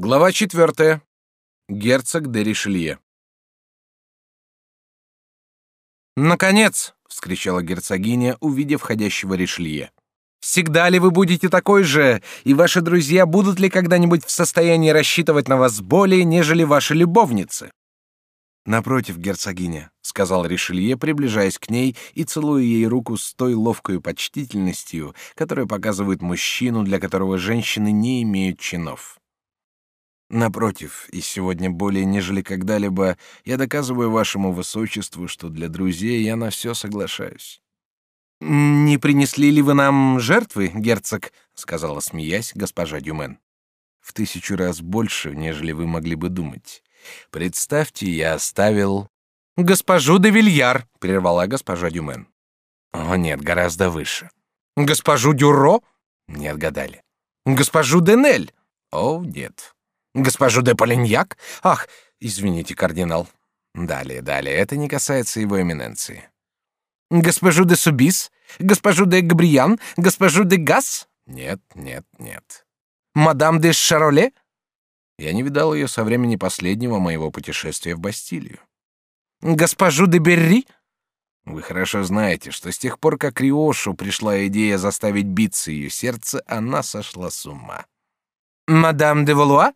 Глава четвертая. Герцог де Ришелье. Наконец, вскричала герцогиня, увидев входящего Ришелье. Всегда ли вы будете такой же, и ваши друзья будут ли когда-нибудь в состоянии рассчитывать на вас более, нежели ваши любовницы? Напротив, герцогиня, сказал Ришелье, приближаясь к ней и целуя ей руку с той ловкой почтительностью, которая показывает мужчину, для которого женщины не имеют чинов. Напротив, и сегодня более нежели когда-либо я доказываю вашему высочеству, что для друзей я на все соглашаюсь. Не принесли ли вы нам жертвы, герцог? сказала смеясь госпожа Дюмен. В тысячу раз больше, нежели вы могли бы думать. Представьте, я оставил госпожу де Вильяр, прервала госпожа Дюмен. О нет, гораздо выше. Госпожу Дюро? Не отгадали. Госпожу Денель? О нет. Госпожу де Полиньяк? Ах, извините, кардинал. Далее, далее, это не касается его эминенции. Госпожу де Субис? Госпожу де Габриан? Госпожу де Гас? Нет, нет, нет. Мадам де Шароле? Я не видал ее со времени последнего моего путешествия в Бастилию. Госпожу де Берри? Вы хорошо знаете, что с тех пор, как Риошу пришла идея заставить биться ее сердце, она сошла с ума. Мадам де Валуа?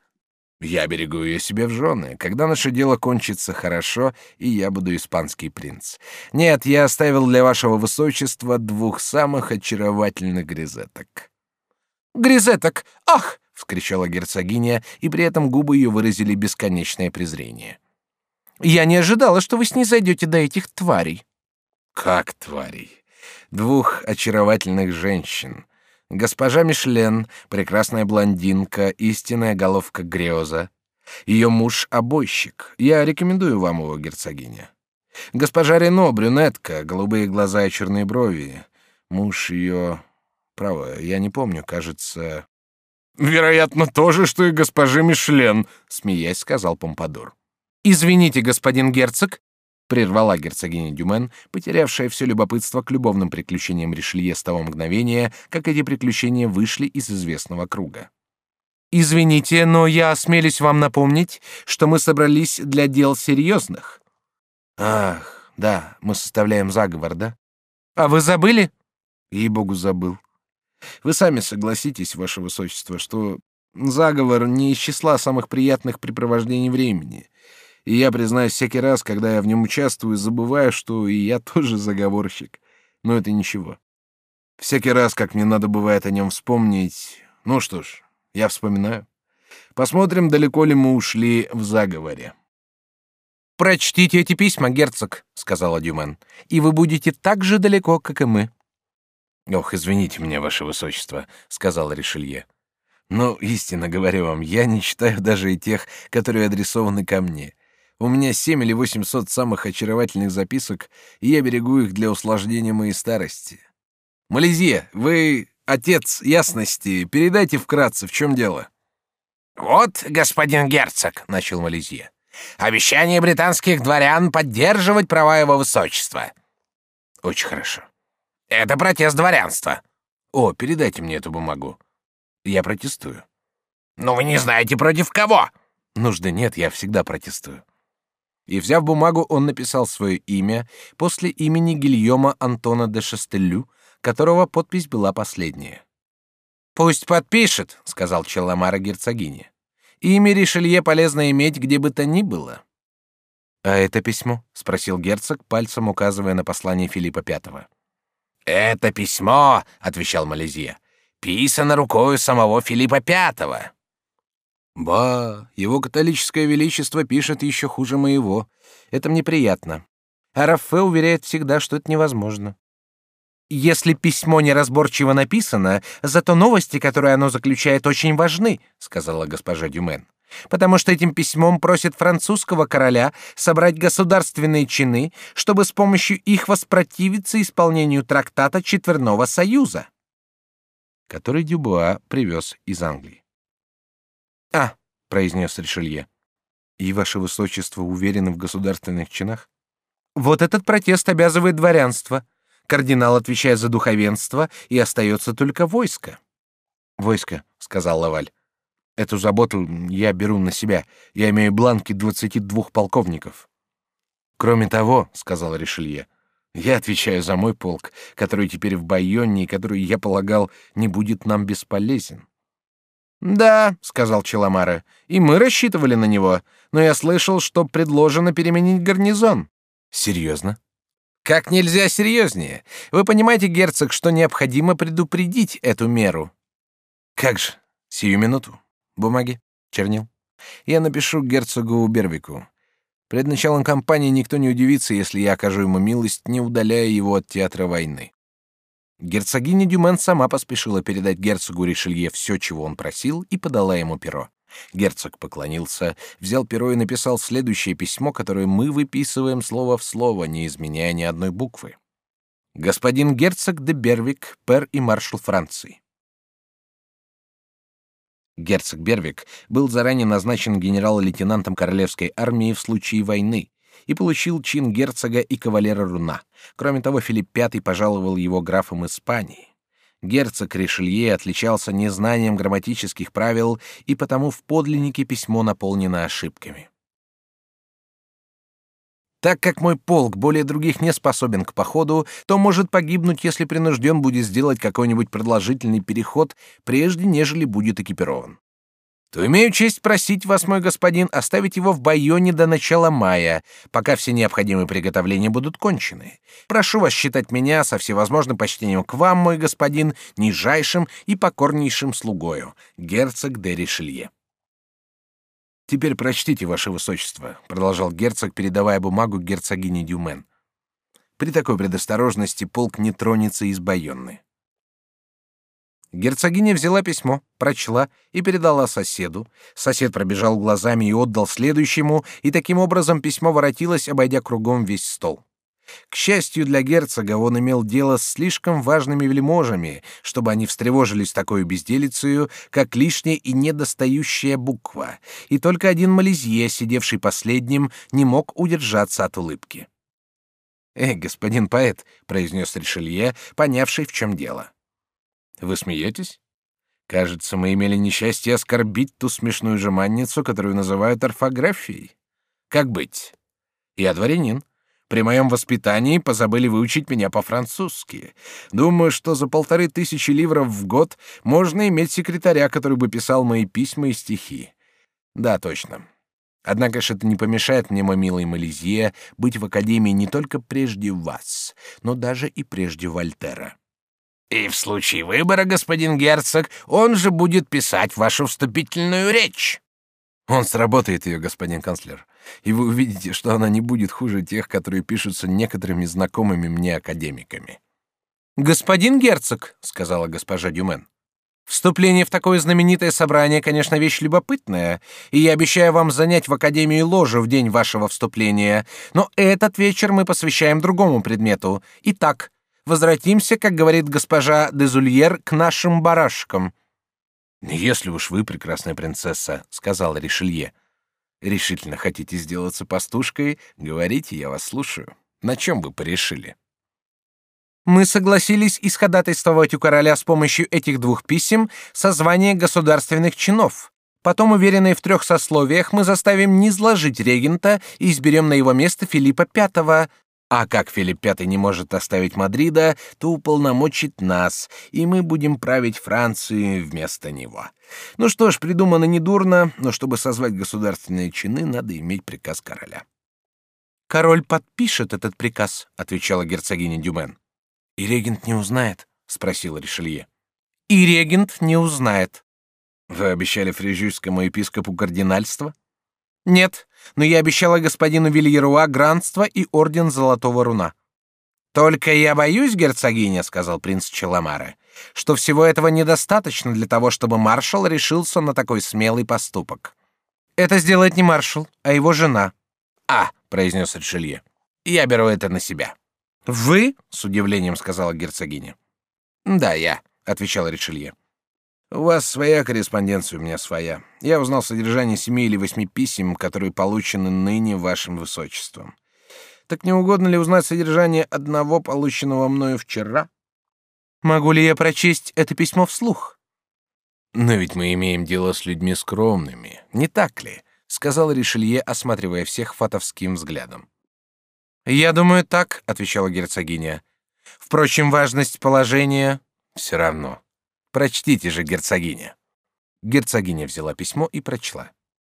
Я берегу ее себе в жены, когда наше дело кончится хорошо, и я буду испанский принц. Нет, я оставил для вашего высочества двух самых очаровательных грезеток. Грезеток! Ах! — вскричала герцогиня, и при этом губы ее выразили бесконечное презрение. «Я не ожидала, что вы с ней зайдете до этих тварей». «Как тварей? Двух очаровательных женщин, Госпожа Мишлен, прекрасная блондинка, истинная головка Греоза. Ее муж — обойщик. Я рекомендую вам его, герцогиня. Госпожа Рено, брюнетка, голубые глаза и черные брови. Муж ее... Право, я не помню, кажется... «Вероятно, то же, что и госпожа Мишлен», — смеясь сказал Помпадур. «Извините, господин герцог, прервала герцогиня Дюмен, потерявшая все любопытство к любовным приключениям Ришелье с того мгновения, как эти приключения вышли из известного круга. Извините, но я осмелюсь вам напомнить, что мы собрались для дел серьезных. Ах, да, мы составляем заговор, да? А вы забыли? И богу забыл. Вы сами согласитесь, ваше высочество, что заговор не из числа самых приятных препровождений времени. И я, признаюсь, всякий раз, когда я в нем участвую, забываю, что и я тоже заговорщик. Но это ничего. Всякий раз, как мне надо бывает о нем вспомнить... Ну что ж, я вспоминаю. Посмотрим, далеко ли мы ушли в заговоре. «Прочтите эти письма, герцог», — сказала Дюмен, — «и вы будете так же далеко, как и мы». «Ох, извините меня, ваше высочество», — сказал Ришелье. «Но, истинно говорю вам, я не читаю даже и тех, которые адресованы ко мне. У меня семь или восемьсот самых очаровательных записок, и я берегу их для усложнения моей старости. Малезия, вы отец ясности, передайте вкратце, в чем дело. Вот, господин герцог, начал Малезия. Обещание британских дворян поддерживать права его высочества. Очень хорошо. Это протест дворянства. О, передайте мне эту бумагу. Я протестую. Но вы не знаете против кого. Нужды нет, я всегда протестую. И, взяв бумагу, он написал свое имя после имени Гильома Антона де Шастелю, которого подпись была последняя. «Пусть подпишет», — сказал Челомара герцогине. «Имя Ришелье полезно иметь где бы то ни было». «А это письмо?» — спросил герцог, пальцем указывая на послание Филиппа V. «Это письмо», — отвечал Малезия, — «писано рукою самого Филиппа V». Ба, его католическое величество пишет еще хуже моего. Это мне приятно. А Раффе уверяет всегда, что это невозможно. Если письмо неразборчиво написано, зато новости, которые оно заключает, очень важны, сказала госпожа Дюмен. Потому что этим письмом просит французского короля собрать государственные чины, чтобы с помощью их воспротивиться исполнению трактата Четверного союза, который Дюбуа привез из Англии. А, произнес Ришелье. И ваше высочество уверены в государственных чинах? Вот этот протест обязывает дворянство. Кардинал отвечает за духовенство, и остается только войско. Войско, сказал Лаваль. Эту заботу я беру на себя. Я имею бланки двадцати двух полковников. Кроме того, сказал Ришелье, я отвечаю за мой полк, который теперь в Байонне и который, я полагал, не будет нам бесполезен. Да, сказал Челомара, и мы рассчитывали на него, но я слышал, что предложено переменить гарнизон. Серьезно? Как нельзя серьезнее. Вы понимаете, герцог, что необходимо предупредить эту меру. Как же? Сию минуту. Бумаги, чернил. Я напишу герцогу Бервику. Пред началом кампании никто не удивится, если я окажу ему милость, не удаляя его от театра войны. Герцогиня Дюмен сама поспешила передать герцогу Ришелье все, чего он просил, и подала ему перо. Герцог поклонился, взял перо и написал следующее письмо, которое мы выписываем слово в слово, не изменяя ни одной буквы. Господин герцог де Бервик, пер и маршал Франции. Герцог Бервик был заранее назначен генерал-лейтенантом королевской армии в случае войны и получил чин герцога и кавалера руна. Кроме того, Филипп V пожаловал его графом Испании. Герцог Ришелье отличался незнанием грамматических правил, и потому в подлиннике письмо наполнено ошибками. Так как мой полк более других не способен к походу, то может погибнуть, если принужден будет сделать какой-нибудь продолжительный переход, прежде нежели будет экипирован. То имею честь просить вас, мой господин, оставить его в Байоне до начала мая, пока все необходимые приготовления будут кончены. Прошу вас считать меня со всевозможным почтением к вам, мой господин, нижайшим и покорнейшим слугою, герцог де Ришелье. Теперь прочтите, ваше высочество, продолжал герцог, передавая бумагу герцогине Дюмен. При такой предосторожности полк не тронется из Байонны. Герцогиня взяла письмо, прочла и передала соседу. Сосед пробежал глазами и отдал следующему, и таким образом письмо воротилось, обойдя кругом весь стол. К счастью для герцога, он имел дело с слишком важными вельможами, чтобы они встревожились такой безделицей, как лишняя и недостающая буква, и только один Малезье, сидевший последним, не мог удержаться от улыбки. «Эй, господин поэт», — произнес Ришелье, понявший, в чем дело. «Вы смеетесь? Кажется, мы имели несчастье оскорбить ту смешную жеманницу, которую называют орфографией. Как быть? Я дворянин, при моем воспитании позабыли выучить меня по-французски. Думаю, что за полторы тысячи ливров в год можно иметь секретаря, который бы писал мои письма и стихи. Да, точно. Однако же это не помешает мне, мой милый Малезье, быть в академии не только прежде вас, но даже и прежде Вольтера. И в случае выбора, господин герцог, он же будет писать вашу вступительную речь. Он сработает ее, господин канцлер, и вы увидите, что она не будет хуже тех, которые пишутся некоторыми знакомыми мне академиками. Господин герцог, сказала госпожа Дюмен, вступление в такое знаменитое собрание, конечно, вещь любопытная, и я обещаю вам занять в академии ложу в день вашего вступления, но этот вечер мы посвящаем другому предмету. Итак, возвратимся, как говорит госпожа Дезульер, к нашим барашкам. Если уж вы, прекрасная принцесса, сказал Ришелье, решительно хотите сделаться пастушкой, говорите, я вас слушаю. На чем вы порешили? Мы согласились исходатайствовать у короля с помощью этих двух писем созвание государственных чинов. Потом, уверенные в трех сословиях, мы заставим низложить регента и изберем на его место Филиппа V, а как Филипп V не может оставить Мадрида, то уполномочит нас, и мы будем править Францией вместо него. Ну что ж, придумано недурно, но чтобы созвать государственные чины, надо иметь приказ короля. Король подпишет этот приказ, отвечала герцогиня Дюмен. И регент не узнает, спросила Ришелье. И регент не узнает. Вы обещали фрижийскому епископу кардинальство? Нет, но я обещала господину Вильеруа гранство и орден Золотого Руна. Только я боюсь, герцогиня, сказал принц Челомаре, что всего этого недостаточно для того, чтобы маршал решился на такой смелый поступок. Это сделает не маршал, а его жена. А, произнес Ришелье. Я беру это на себя. Вы? с удивлением сказала герцогиня. Да, я, отвечал Ришелье. У вас своя корреспонденция, у меня своя. Я узнал содержание семи или восьми писем, которые получены ныне вашим высочеством. Так не угодно ли узнать содержание одного, полученного мною вчера? Могу ли я прочесть это письмо вслух? Но ведь мы имеем дело с людьми скромными, не так ли? сказал Ришелье, осматривая всех фатовским взглядом. Я думаю так, отвечала герцогиня. Впрочем, важность положения все равно. Прочтите же, герцогиня. Герцогиня взяла письмо и прочла.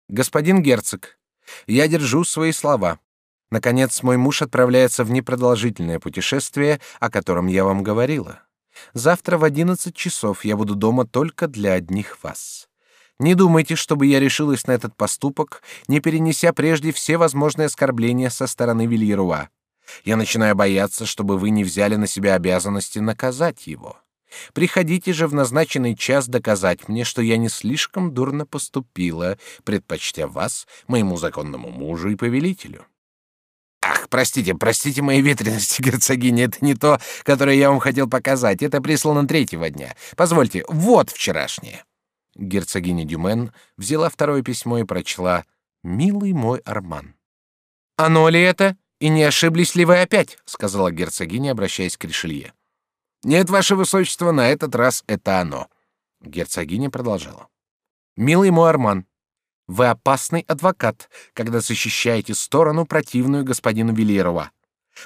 Господин герцог, я держу свои слова. Наконец, мой муж отправляется в непродолжительное путешествие, о котором я вам говорила. Завтра в одиннадцать часов я буду дома только для одних вас. Не думайте, чтобы я решилась на этот поступок, не перенеся прежде все возможные оскорбления со стороны Вильеруа. Я начинаю бояться, чтобы вы не взяли на себя обязанности наказать его. Приходите же в назначенный час доказать мне, что я не слишком дурно поступила, предпочтя вас моему законному мужу и повелителю. Ах, простите, простите мои ветрености, герцогиня, это не то, которое я вам хотел показать. Это прислано третьего дня. Позвольте, вот вчерашнее. Герцогиня Дюмен взяла второе письмо и прочла: "Милый мой Арман". Оно ли это? И не ошиблись ли вы опять? сказала герцогиня, обращаясь к Ришелье. Нет, ваше высочество, на этот раз это оно. Герцогиня продолжала: "Милый мой Арман, вы опасный адвокат, когда защищаете сторону противную господину Вильерова.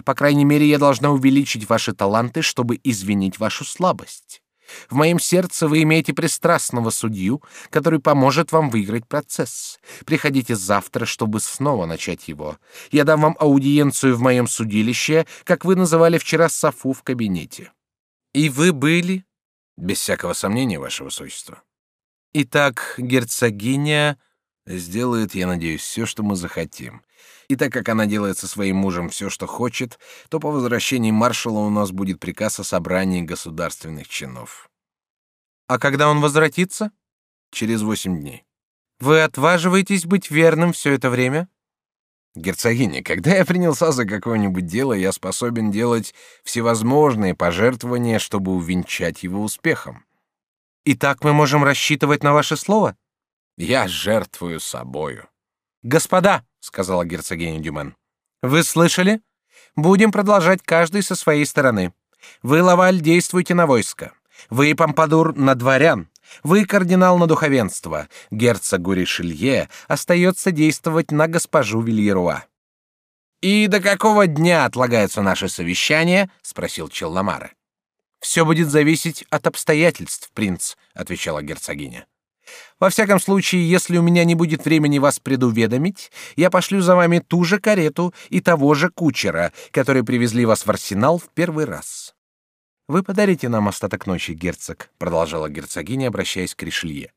По крайней мере, я должна увеличить ваши таланты, чтобы извинить вашу слабость. В моем сердце вы имеете пристрастного судью, который поможет вам выиграть процесс. Приходите завтра, чтобы снова начать его. Я дам вам аудиенцию в моем судилище, как вы называли вчера Софу в кабинете. И вы были? Без всякого сомнения, ваше высочество. Итак, герцогиня сделает, я надеюсь, все, что мы захотим. И так как она делает со своим мужем все, что хочет, то по возвращении маршала у нас будет приказ о собрании государственных чинов. А когда он возвратится? Через восемь дней. Вы отваживаетесь быть верным все это время? Герцогиня, когда я принялся за какое-нибудь дело, я способен делать всевозможные пожертвования, чтобы увенчать его успехом. И так мы можем рассчитывать на ваше слово? Я жертвую собою. Господа, сказала герцогиня Дюмен, вы слышали? Будем продолжать каждый со своей стороны. Вы, Лаваль, действуйте на войско. Вы, Помпадур, на дворян. Вы, кардинал, на духовенство. Герцог Гуришелье остается действовать на госпожу Вильеруа. «И до какого дня отлагается наше совещание?» — спросил Челламара. «Все будет зависеть от обстоятельств, принц», — отвечала герцогиня. Во всяком случае, если у меня не будет времени вас предуведомить, я пошлю за вами ту же карету и того же кучера, которые привезли вас в арсенал в первый раз. Вы подарите нам остаток ночи, герцог, продолжала герцогиня, обращаясь к Ришелье.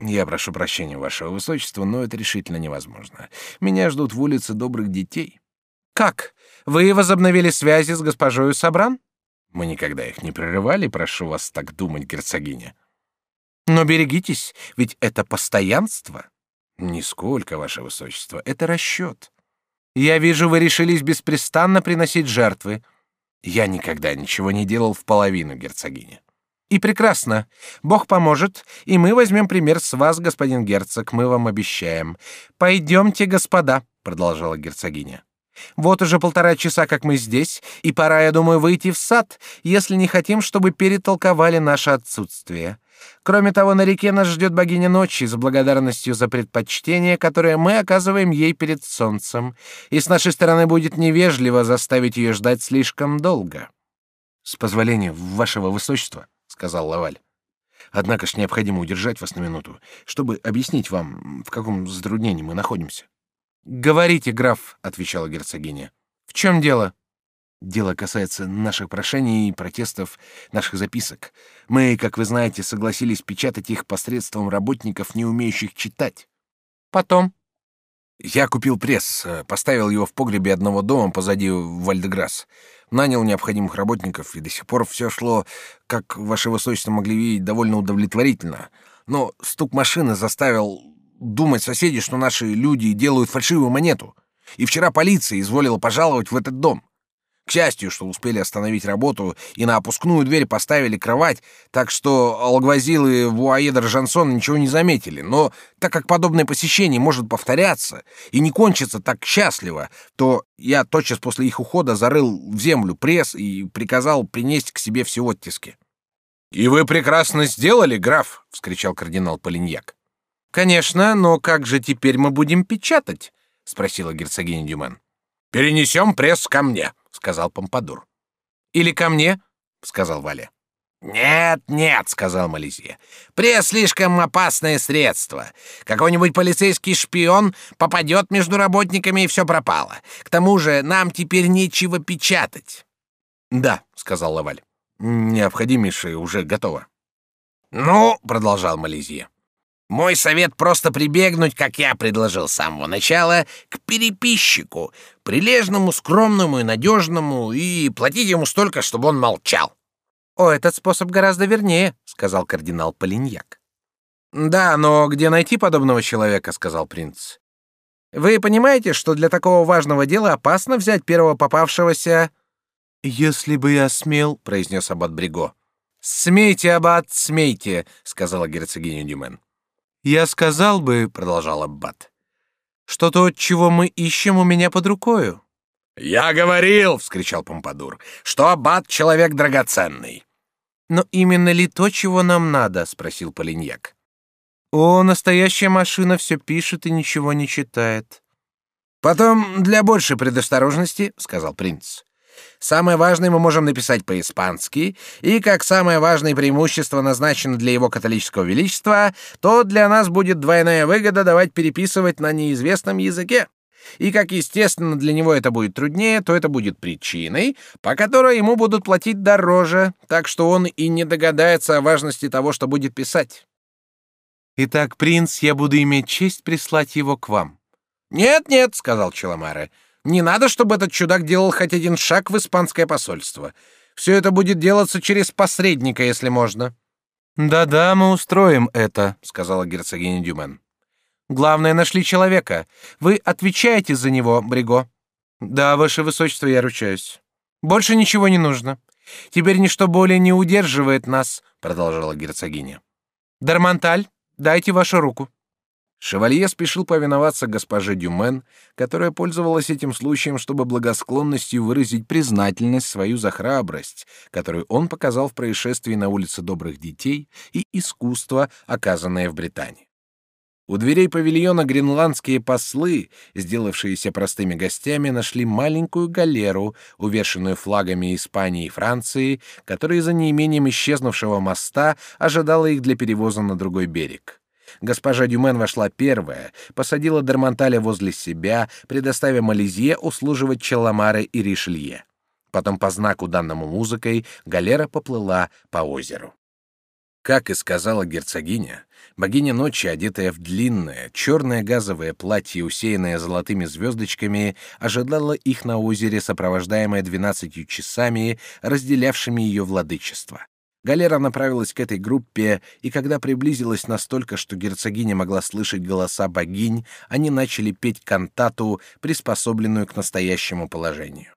Я прошу прощения, вашего высочества, но это решительно невозможно. Меня ждут в улице добрых детей. Как? Вы возобновили связи с госпожою Сабран? Мы никогда их не прерывали, прошу вас так думать, герцогиня. Но берегитесь, ведь это постоянство. Нисколько, ваше высочество, это расчет. Я вижу, вы решились беспрестанно приносить жертвы. Я никогда ничего не делал в половину, герцогиня. И прекрасно. Бог поможет, и мы возьмем пример с вас, господин герцог, мы вам обещаем. Пойдемте, господа, продолжала герцогиня. Вот уже полтора часа, как мы здесь, и пора, я думаю, выйти в сад, если не хотим, чтобы перетолковали наше отсутствие. Кроме того, на реке нас ждет богиня ночи с благодарностью за предпочтение, которое мы оказываем ей перед солнцем, и с нашей стороны будет невежливо заставить ее ждать слишком долго. С позволения вашего высочества, сказал Лаваль. Однако ж необходимо удержать вас на минуту, чтобы объяснить вам, в каком затруднении мы находимся. Говорите, граф, отвечала герцогиня. В чем дело? Дело касается наших прошений и протестов, наших записок. Мы, как вы знаете, согласились печатать их посредством работников, не умеющих читать. Потом я купил пресс, поставил его в погребе одного дома позади Вальдеграсс, нанял необходимых работников, и до сих пор все шло, как ваше высочество могли видеть, довольно удовлетворительно. Но стук машины заставил думать соседи, что наши люди делают фальшивую монету. И вчера полиция изволила пожаловать в этот дом. К счастью, что успели остановить работу и на опускную дверь поставили кровать, так что Алгвазил и Вуаедер Жансон ничего не заметили. Но так как подобное посещение может повторяться и не кончиться так счастливо, то я тотчас после их ухода зарыл в землю пресс и приказал принести к себе все оттиски. И вы прекрасно сделали, граф, вскричал кардинал Полиньяк. Конечно, но как же теперь мы будем печатать? спросила герцогиня Дюмен. Перенесем пресс ко мне, сказал Помпадур. Или ко мне, сказал Валя. «Нет, нет», — сказал Малезия. «Пресс слишком опасное средство. Какой-нибудь полицейский шпион попадет между работниками, и все пропало. К тому же нам теперь нечего печатать». «Да», — сказал Лаваль. «Необходимейшее уже готово». «Ну», — продолжал Малезия, — «мой совет просто прибегнуть, как я предложил с самого начала, к переписчику, прилежному, скромному и надежному, и платить ему столько, чтобы он молчал». «О, этот способ гораздо вернее», — сказал кардинал Полиньяк. «Да, но где найти подобного человека?» — сказал принц. «Вы понимаете, что для такого важного дела опасно взять первого попавшегося...» «Если бы я смел», — произнес аббат Бриго. «Смейте, аббат, смейте», — сказала герцогиня Дюмен. «Я сказал бы», — продолжал аббат, — «что то, чего мы ищем, у меня под рукою». «Я говорил», — вскричал Помпадур, — «что аббат — человек драгоценный». Но именно ли то, чего нам надо? спросил Полиньяк. О, настоящая машина все пишет и ничего не читает. Потом для большей предосторожности, сказал принц. Самое важное мы можем написать по-испански, и как самое важное преимущество назначено для его католического величества, то для нас будет двойная выгода давать переписывать на неизвестном языке. И как естественно для него это будет труднее, то это будет причиной, по которой ему будут платить дороже, так что он и не догадается о важности того, что будет писать. Итак, принц, я буду иметь честь прислать его к вам. Нет, нет, сказал Челомаре. Не надо, чтобы этот чудак делал хоть один шаг в испанское посольство. Все это будет делаться через посредника, если можно. Да-да, мы устроим это, сказала герцогиня Дюмен. Главное, нашли человека. Вы отвечаете за него, Бриго. Да, ваше высочество, я ручаюсь. Больше ничего не нужно. Теперь ничто более не удерживает нас, продолжала герцогиня. Дарманталь, дайте вашу руку. Шевалье спешил повиноваться госпоже Дюмен, которая пользовалась этим случаем, чтобы благосклонностью выразить признательность свою за храбрость, которую он показал в происшествии на улице Добрых Детей и искусство, оказанное в Британии. У дверей павильона гренландские послы, сделавшиеся простыми гостями, нашли маленькую галеру, увешанную флагами Испании и Франции, которая за неимением исчезнувшего моста ожидала их для перевоза на другой берег. Госпожа Дюмен вошла первая, посадила Дармонталя возле себя, предоставя Малезье услуживать Челомаре и Ришелье. Потом по знаку данному музыкой галера поплыла по озеру. Как и сказала герцогиня, богиня ночи, одетая в длинное черное газовое платье, усеянное золотыми звездочками, ожидала их на озере, сопровождаемая двенадцатью часами, разделявшими ее владычество. Галера направилась к этой группе, и когда приблизилась настолько, что герцогиня могла слышать голоса богинь, они начали петь кантату, приспособленную к настоящему положению.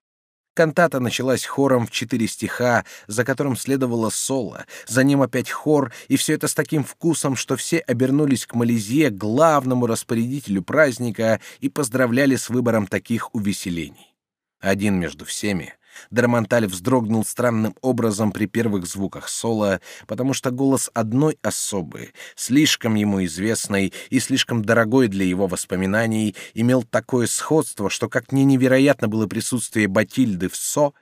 Кантата началась хором в четыре стиха, за которым следовало соло, за ним опять хор, и все это с таким вкусом, что все обернулись к Малезье, главному распорядителю праздника, и поздравляли с выбором таких увеселений. Один между всеми, Дармонталь вздрогнул странным образом при первых звуках соло, потому что голос одной особы, слишком ему известной и слишком дорогой для его воспоминаний, имел такое сходство, что как ни невероятно было присутствие Батильды в со,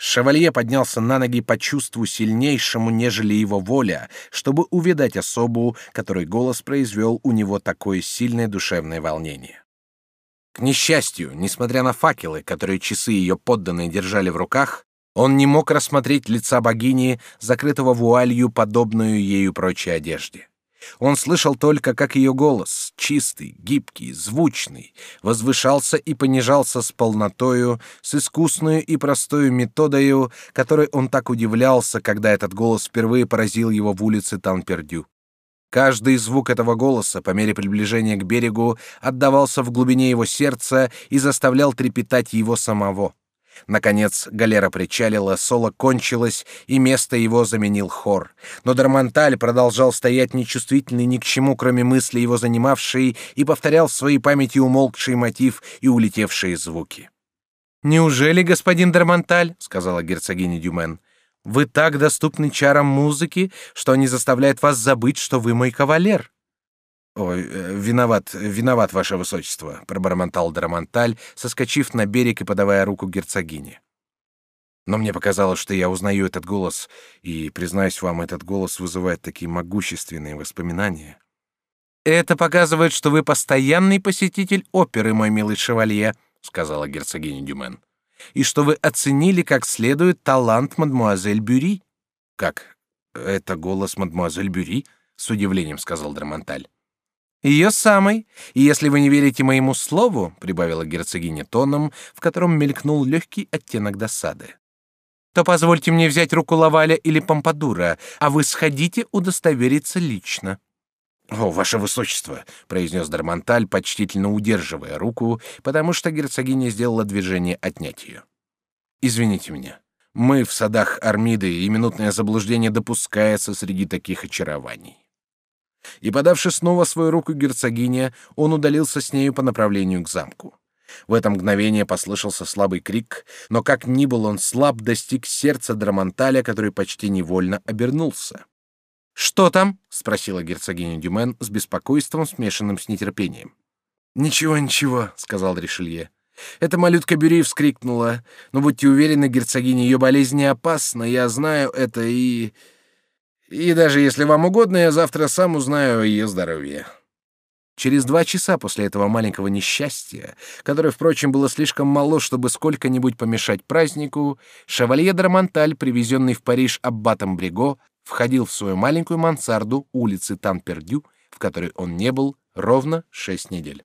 Шевалье поднялся на ноги по чувству сильнейшему, нежели его воля, чтобы увидать особу, которой голос произвел у него такое сильное душевное волнение. К несчастью, несмотря на факелы, которые часы ее подданные держали в руках, он не мог рассмотреть лица богини, закрытого вуалью, подобную ею прочей одежде. Он слышал только, как ее голос, чистый, гибкий, звучный, возвышался и понижался с полнотою, с искусную и простою методою, которой он так удивлялся, когда этот голос впервые поразил его в улице Танпердю. Каждый звук этого голоса по мере приближения к берегу отдавался в глубине его сердца и заставлял трепетать его самого. Наконец галера причалила, соло кончилось, и место его заменил хор. Но Дармонталь продолжал стоять нечувствительный ни к чему, кроме мысли его занимавшей, и повторял в своей памяти умолкший мотив и улетевшие звуки. «Неужели, господин Дармонталь, — сказала герцогиня Дюмен, Вы так доступны чарам музыки, что они заставляют вас забыть, что вы мой кавалер. Ой, э, виноват, виноват, ваше высочество, пробормотал Драмонталь, соскочив на берег и подавая руку герцогине. Но мне показалось, что я узнаю этот голос, и признаюсь вам, этот голос вызывает такие могущественные воспоминания. Это показывает, что вы постоянный посетитель оперы, мой милый шевалье, сказала герцогиня Дюмен, и что вы оценили как следует талант мадмуазель Бюри. Как? Это голос мадмуазель Бюри? С удивлением сказал Драмонталь. Ее самой. И если вы не верите моему слову, прибавила герцогиня тоном, в котором мелькнул легкий оттенок досады, то позвольте мне взять руку Лаваля или Помпадура, а вы сходите удостовериться лично. «О, ваше высочество!» — произнес Дармонталь, почтительно удерживая руку, потому что герцогиня сделала движение отнять ее. «Извините меня. Мы в садах Армиды, и минутное заблуждение допускается среди таких очарований». И, подавши снова свою руку герцогине, он удалился с нею по направлению к замку. В это мгновение послышался слабый крик, но как ни был он слаб, достиг сердца Драмонталя, который почти невольно обернулся. Что там? спросила герцогиня Дюмен с беспокойством, смешанным с нетерпением. Ничего, ничего, сказал Ришелье. Эта малютка Бюри вскрикнула. Но будьте уверены, герцогиня, ее болезнь не опасна. Я знаю это и и даже если вам угодно, я завтра сам узнаю о ее здоровье. Через два часа после этого маленького несчастья, которое, впрочем, было слишком мало, чтобы сколько-нибудь помешать празднику, шевалье Драмонталь, привезенный в Париж аббатом Бриго, входил в свою маленькую мансарду улицы Танпердю, в которой он не был ровно шесть недель.